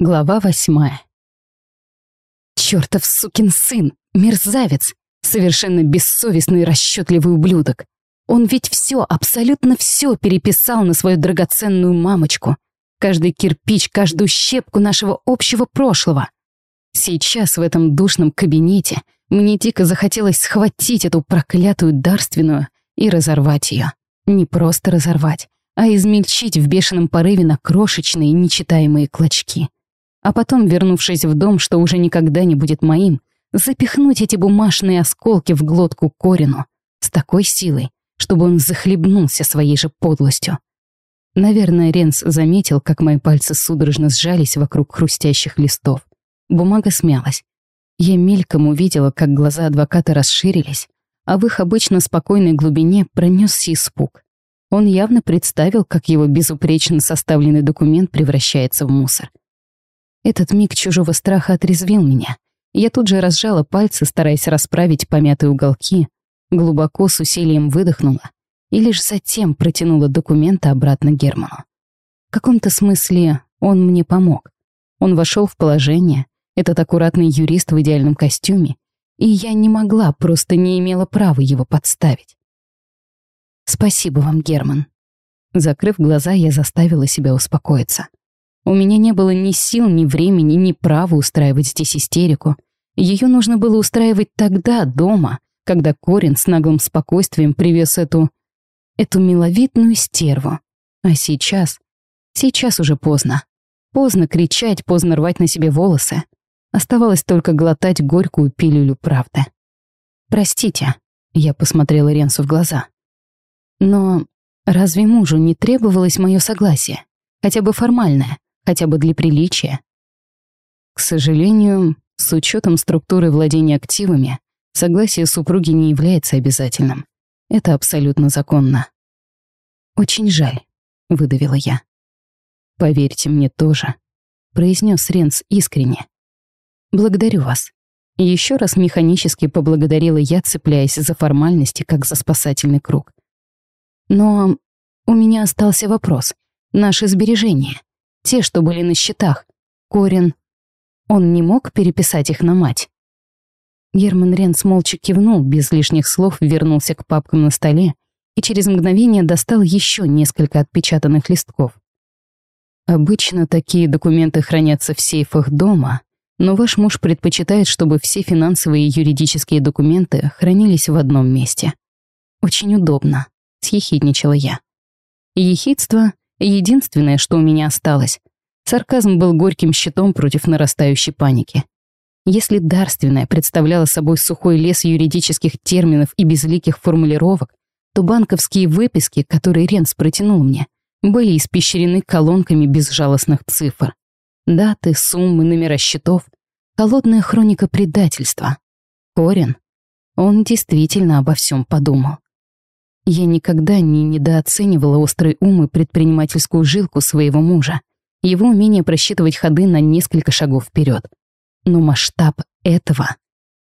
Глава восьмая. Чёртов сукин сын, мерзавец, совершенно бессовестный и расчетливый ублюдок. Он ведь все, абсолютно все переписал на свою драгоценную мамочку. Каждый кирпич, каждую щепку нашего общего прошлого. Сейчас в этом душном кабинете мне дико захотелось схватить эту проклятую дарственную и разорвать ее. Не просто разорвать, а измельчить в бешеном порыве на крошечные нечитаемые клочки а потом, вернувшись в дом, что уже никогда не будет моим, запихнуть эти бумажные осколки в глотку Корину с такой силой, чтобы он захлебнулся своей же подлостью. Наверное, Ренс заметил, как мои пальцы судорожно сжались вокруг хрустящих листов. Бумага смялась. Я мельком увидела, как глаза адвоката расширились, а в их обычно спокойной глубине пронесся испуг. Он явно представил, как его безупречно составленный документ превращается в мусор — этот миг чужого страха отрезвил меня. Я тут же разжала пальцы, стараясь расправить помятые уголки, глубоко с усилием выдохнула и лишь затем протянула документы обратно Герману. В каком-то смысле он мне помог. Он вошел в положение, этот аккуратный юрист в идеальном костюме, и я не могла, просто не имела права его подставить. «Спасибо вам, Герман». Закрыв глаза, я заставила себя успокоиться. У меня не было ни сил, ни времени, ни права устраивать здесь истерику. Ее нужно было устраивать тогда, дома, когда Корин с наглым спокойствием привез эту... эту миловидную стерву. А сейчас... Сейчас уже поздно. Поздно кричать, поздно рвать на себе волосы. Оставалось только глотать горькую пилюлю правды. «Простите», — я посмотрела Ренсу в глаза. «Но разве мужу не требовалось мое согласие? Хотя бы формальное? Хотя бы для приличия. К сожалению, с учетом структуры владения активами, согласие супруги не является обязательным. Это абсолютно законно. «Очень жаль», — выдавила я. «Поверьте мне тоже», — произнес Ренс искренне. «Благодарю вас». Еще раз механически поблагодарила я, цепляясь за формальности, как за спасательный круг. Но у меня остался вопрос. Наши сбережения. Те, что были на счетах. Корин. Он не мог переписать их на мать. Герман Ренц молча кивнул, без лишних слов вернулся к папкам на столе и через мгновение достал еще несколько отпечатанных листков. Обычно такие документы хранятся в сейфах дома, но ваш муж предпочитает, чтобы все финансовые и юридические документы хранились в одном месте. Очень удобно, съехидничала я. Ехидство Единственное, что у меня осталось. Сарказм был горьким щитом против нарастающей паники. Если дарственное представляло собой сухой лес юридических терминов и безликих формулировок, то банковские выписки, которые Ренс протянул мне, были испещрены колонками безжалостных цифр. Даты, суммы, номера счетов. Холодная хроника предательства. Корин. Он действительно обо всем подумал. Я никогда не недооценивала острый ум и предпринимательскую жилку своего мужа, его умение просчитывать ходы на несколько шагов вперед. Но масштаб этого,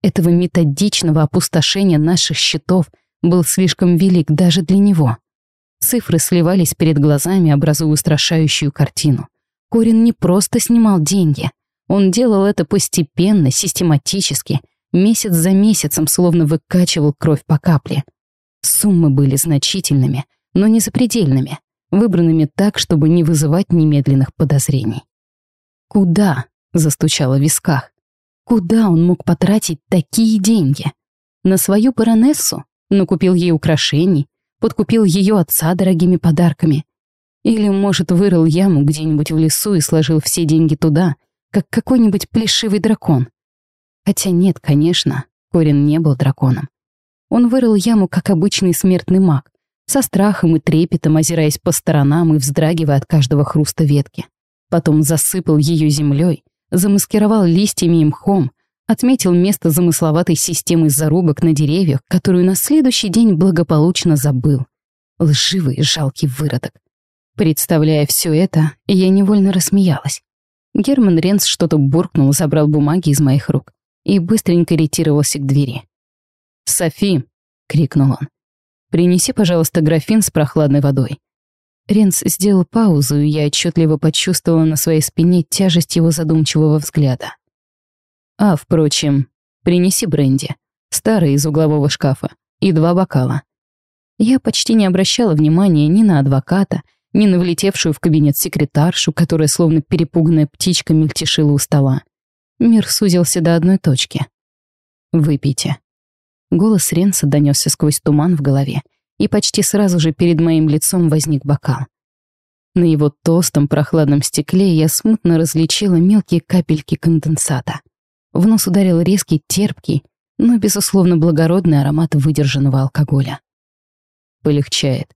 этого методичного опустошения наших счетов был слишком велик даже для него. Цифры сливались перед глазами, образуя устрашающую картину. Корин не просто снимал деньги. Он делал это постепенно, систематически, месяц за месяцем, словно выкачивал кровь по капле. Суммы были значительными, но не запредельными, выбранными так, чтобы не вызывать немедленных подозрений. «Куда?» — застучало в висках. «Куда он мог потратить такие деньги? На свою баронессу? Накупил ей украшений? Подкупил ее отца дорогими подарками? Или, может, вырыл яму где-нибудь в лесу и сложил все деньги туда, как какой-нибудь плешивый дракон? Хотя нет, конечно, Корин не был драконом. Он вырыл яму, как обычный смертный маг, со страхом и трепетом озираясь по сторонам и вздрагивая от каждого хруста ветки. Потом засыпал ее землей, замаскировал листьями и мхом, отметил место замысловатой системы зарубок на деревьях, которую на следующий день благополучно забыл. Лживый жалкий выродок. Представляя все это, я невольно рассмеялась. Герман Ренц что-то буркнул, забрал бумаги из моих рук и быстренько ретировался к двери. «Софи!» — крикнул он. «Принеси, пожалуйста, графин с прохладной водой». Ренс сделал паузу, и я отчетливо почувствовала на своей спине тяжесть его задумчивого взгляда. «А, впрочем, принеси бренди, старый из углового шкафа, и два бокала». Я почти не обращала внимания ни на адвоката, ни на влетевшую в кабинет секретаршу, которая словно перепуганная птичка мельтешила у стола. Мир сузился до одной точки. «Выпейте». Голос Ренса донесся сквозь туман в голове, и почти сразу же перед моим лицом возник бокал. На его толстом прохладном стекле я смутно различила мелкие капельки конденсата. В нос ударил резкий, терпкий, но, безусловно, благородный аромат выдержанного алкоголя. Полегчает.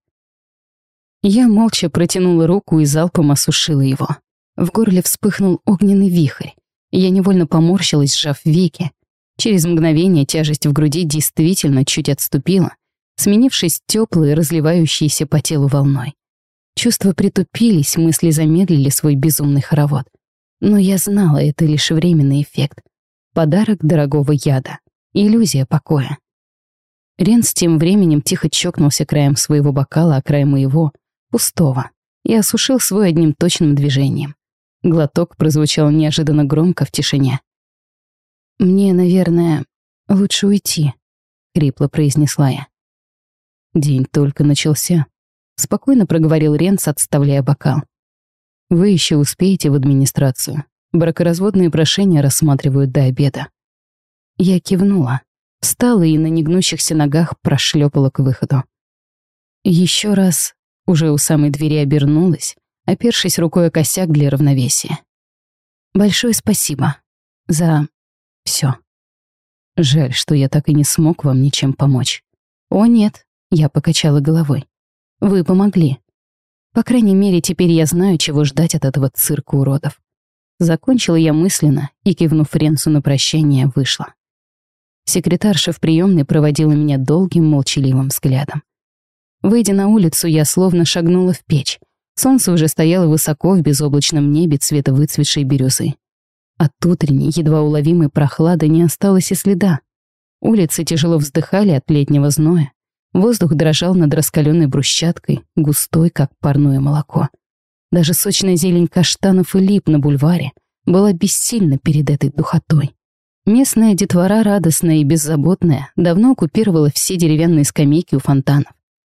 Я молча протянула руку и залпом осушила его. В горле вспыхнул огненный вихрь. Я невольно поморщилась, сжав веки. Через мгновение тяжесть в груди действительно чуть отступила, сменившись теплой, разливающейся по телу волной. Чувства притупились, мысли замедлили свой безумный хоровод. Но я знала, это лишь временный эффект. Подарок дорогого яда. Иллюзия покоя. Ренс тем временем тихо чокнулся краем своего бокала, а край моего — пустого, и осушил свой одним точным движением. Глоток прозвучал неожиданно громко в тишине. «Мне, наверное, лучше уйти», — хрипло произнесла я. День только начался. Спокойно проговорил Ренц, отставляя бокал. Вы еще успеете в администрацию. Бракоразводные прошения рассматривают до обеда. Я кивнула, встала и на негнущихся ногах прошлепала к выходу. Еще раз уже у самой двери обернулась, опершись рукой о косяк для равновесия. Большое спасибо за все. Жаль, что я так и не смог вам ничем помочь. О нет, я покачала головой. Вы помогли. По крайней мере, теперь я знаю, чего ждать от этого цирка уродов. Закончила я мысленно и, кивнув Ренсу на прощание, вышла. Секретарша в приемной проводила меня долгим, молчаливым взглядом. Выйдя на улицу, я словно шагнула в печь. Солнце уже стояло высоко в безоблачном небе цвета выцветшей бирюзы. От утренней, едва уловимой прохлады не осталось и следа. Улицы тяжело вздыхали от летнего зноя. Воздух дрожал над раскаленной брусчаткой, густой, как парное молоко. Даже сочная зелень каштанов и лип на бульваре была бессильна перед этой духотой. Местная детвора, радостная и беззаботная, давно оккупировала все деревянные скамейки у фонтанов.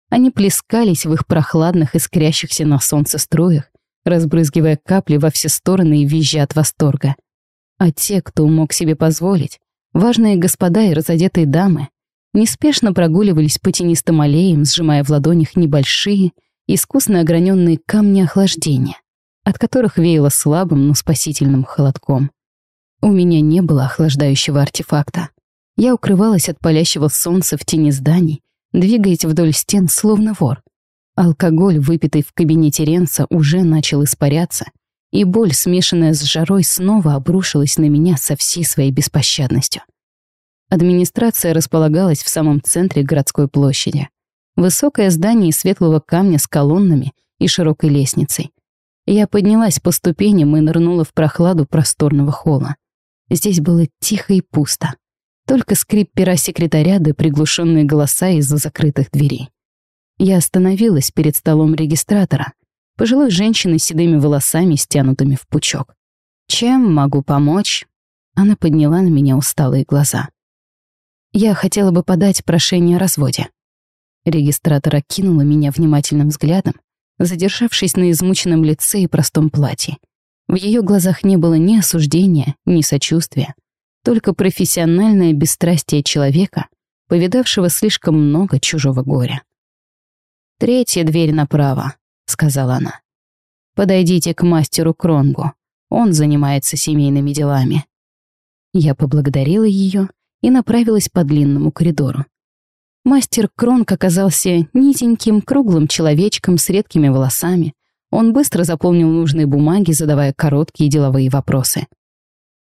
Они плескались в их прохладных, искрящихся на солнце струях, разбрызгивая капли во все стороны и визжа от восторга. А те, кто мог себе позволить, важные господа и разодетые дамы, неспешно прогуливались по тенистым аллеям, сжимая в ладонях небольшие, искусно ограненные камни охлаждения, от которых веяло слабым, но спасительным холодком. У меня не было охлаждающего артефакта. Я укрывалась от палящего солнца в тени зданий, двигаясь вдоль стен, словно вор. Алкоголь, выпитый в кабинете Ренца, уже начал испаряться, и боль, смешанная с жарой, снова обрушилась на меня со всей своей беспощадностью. Администрация располагалась в самом центре городской площади. Высокое здание из светлого камня с колоннами и широкой лестницей. Я поднялась по ступеням и нырнула в прохладу просторного холла. Здесь было тихо и пусто. Только скрип пера секретаря да приглушенные голоса из-за закрытых дверей. Я остановилась перед столом регистратора, пожилой женщины с седыми волосами, стянутыми в пучок. «Чем могу помочь?» Она подняла на меня усталые глаза. Я хотела бы подать прошение о разводе. Регистратор окинула меня внимательным взглядом, задержавшись на измученном лице и простом платье. В ее глазах не было ни осуждения, ни сочувствия, только профессиональное бесстрастие человека, повидавшего слишком много чужого горя. «Третья дверь направо», — сказала она. «Подойдите к мастеру Кронгу, он занимается семейными делами». Я поблагодарила ее и направилась по длинному коридору. Мастер Кронк оказался низеньким, круглым человечком с редкими волосами. Он быстро заполнил нужные бумаги, задавая короткие деловые вопросы.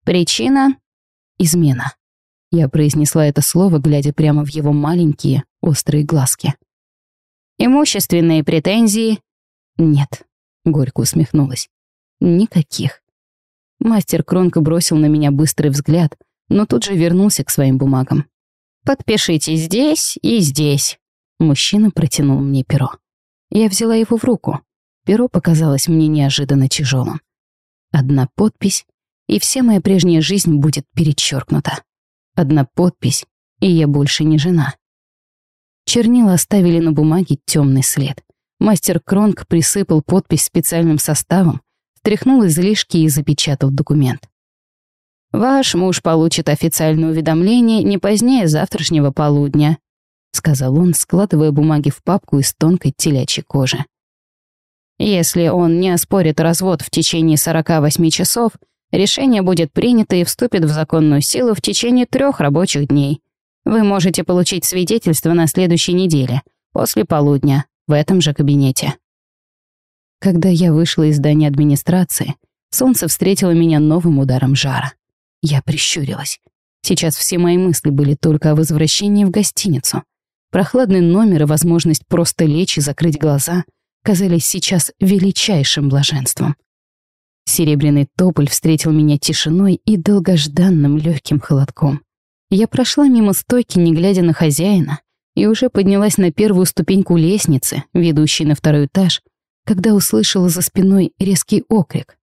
«Причина?» «Измена». Я произнесла это слово, глядя прямо в его маленькие, острые глазки. «Имущественные претензии?» «Нет», — горько усмехнулась. «Никаких». Мастер Кронка бросил на меня быстрый взгляд, но тут же вернулся к своим бумагам. «Подпишите здесь и здесь». Мужчина протянул мне перо. Я взяла его в руку. Перо показалось мне неожиданно тяжелым. Одна подпись, и вся моя прежняя жизнь будет перечеркнута. Одна подпись, и я больше не жена. Чернила оставили на бумаге темный след. Мастер Кронг присыпал подпись специальным составом, стряхнул излишки и запечатал документ. «Ваш муж получит официальное уведомление не позднее завтрашнего полудня», сказал он, складывая бумаги в папку из тонкой телячьей кожи. «Если он не оспорит развод в течение 48 часов, решение будет принято и вступит в законную силу в течение трех рабочих дней. Вы можете получить свидетельство на следующей неделе, после полудня, в этом же кабинете». Когда я вышла из здания администрации, солнце встретило меня новым ударом жара. Я прищурилась. Сейчас все мои мысли были только о возвращении в гостиницу. Прохладный номер и возможность просто лечь и закрыть глаза казались сейчас величайшим блаженством. Серебряный тополь встретил меня тишиной и долгожданным легким холодком. Я прошла мимо стойки, не глядя на хозяина, и уже поднялась на первую ступеньку лестницы, ведущей на второй этаж, когда услышала за спиной резкий окрик.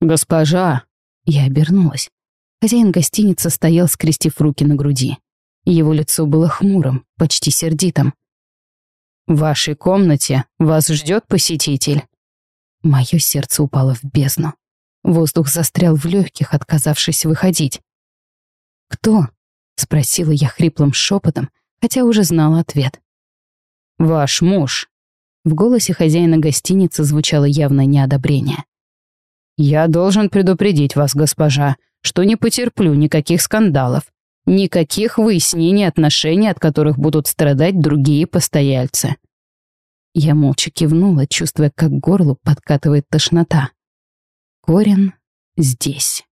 «Госпожа!» Я обернулась. Хозяин гостиницы стоял, скрестив руки на груди. Его лицо было хмурым, почти сердитым. «В вашей комнате вас ждет посетитель». Мое сердце упало в бездну. Воздух застрял в легких, отказавшись выходить. «Кто?» — спросила я хриплым шепотом, хотя уже знала ответ. «Ваш муж». В голосе хозяина гостиницы звучало явное неодобрение. «Я должен предупредить вас, госпожа, что не потерплю никаких скандалов, никаких выяснений отношений, от которых будут страдать другие постояльцы. Я молча кивнула, чувствуя, как горлу подкатывает тошнота. Корин здесь.